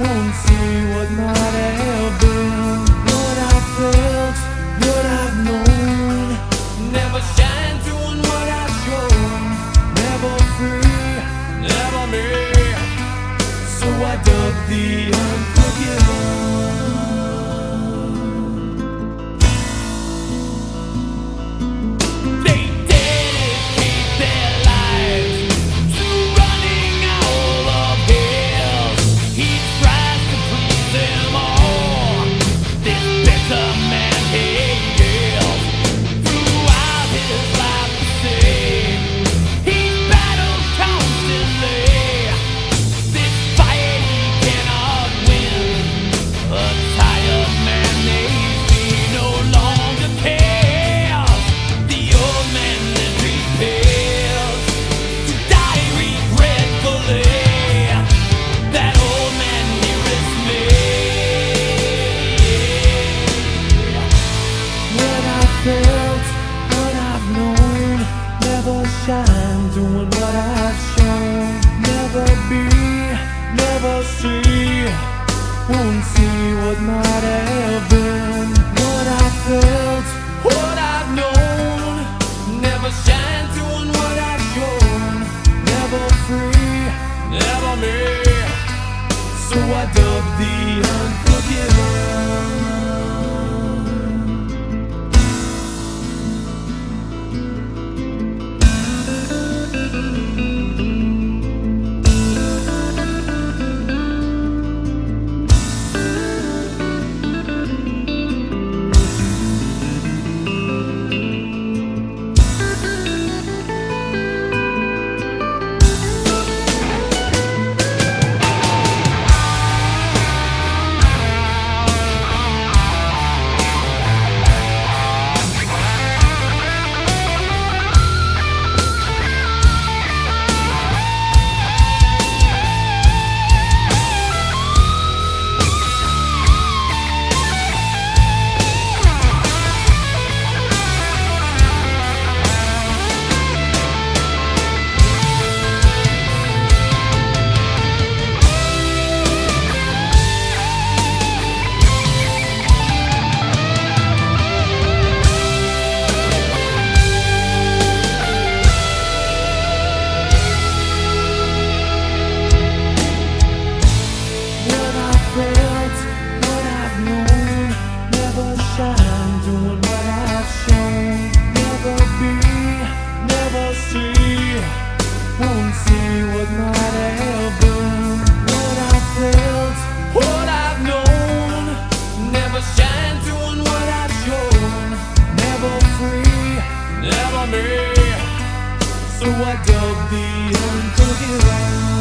won't see what might have been. What I felt, what I've known. Never shine, doing what I've shown. Never free, never me. So I dub the unforgiven. See, won't see what might have been. What I felt, what I've known, never shine, doing what I've shown. Never free, never me. So I dub the unforgiven. So I dug the uncooked round.